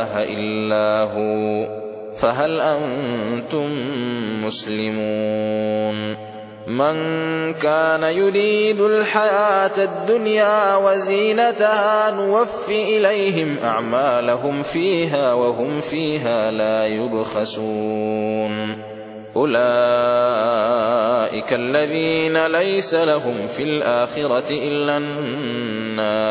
إِلَٰهَ إِلَّا هُوَ فَهَلْ أَنتُم مُّسْلِمُونَ؟ مَن كَانَ يُرِيدُ الْحَيَاةَ الدُّنْيَا وَزِينَتَهَا نُوَفِّ إِلَيْهِمْ أَعْمَالَهُمْ فِيهَا وَهُمْ فِيهَا لَا يُبْخَسُونَ. أُولَٰئِكَ الَّذِينَ لَيْسَ لَهُمْ فِي الْآخِرَةِ إِلَّا النَّارُ.